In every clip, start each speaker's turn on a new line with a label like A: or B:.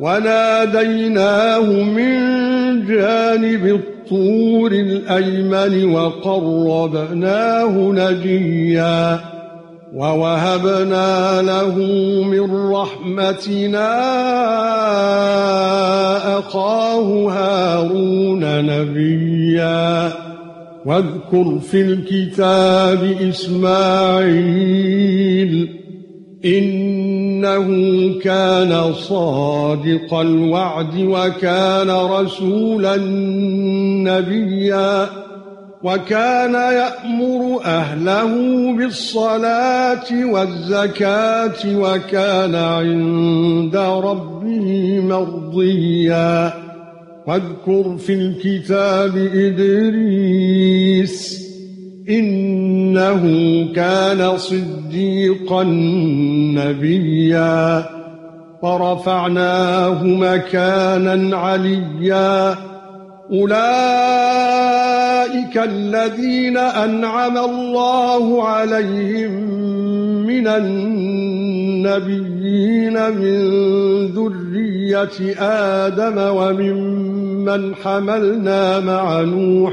A: وناديناه من جانب الطور الأيمن وقربناه نجيا ووهبنا له من رحمتنا أخاه هارون نبيا. واذكر في الكتاب إسماعيل إنه كان صادق الوعد وكان رسولا نبيا وكان يأمر أهله بالصلاة والزكاة وكان عند ربه مرضيا. واذكر في الكتاب إدريس إنه كان صديقا نبيا. ورفعناه مكانا عليا. أولئك الذين أنعم الله عليهم من النبيين من ذرية آدم وممن حملنا مع نوح.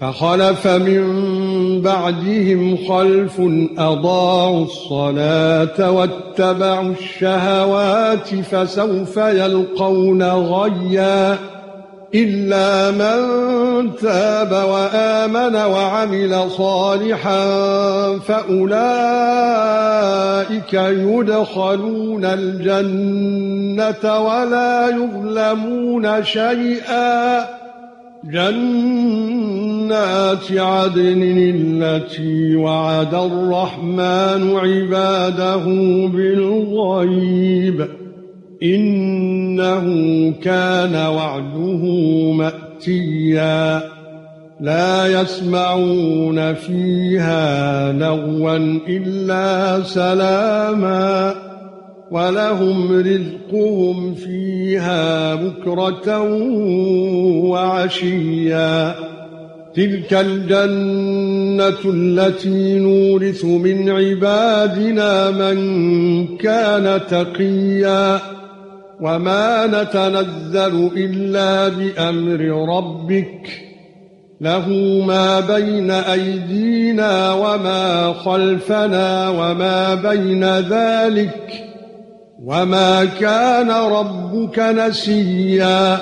A: فخلف من بعدهم خلف أضاعوا الصلاة واتبعوا الشهوات فسوف يلقون غيا إلا من تاب وآمن وعمل صالحا فأولئك يدخلون الجنة ولا يظلمون شيئا جنات عدن التي وعد الرحمن عباده بالغيب. إنه كان وعده مأتيا. لا يسمعون فيها لغوا إلا سلاما. ولهم رزقهم فيها بكرة وعشيا. تلك الجنة التي نورث من عبادنا من كان تقيا. وما نتنزل إلا بأمر ربك. له ما بين أيدينا وما خلفنا وما بين ذلك. وما كان ربك نسيا.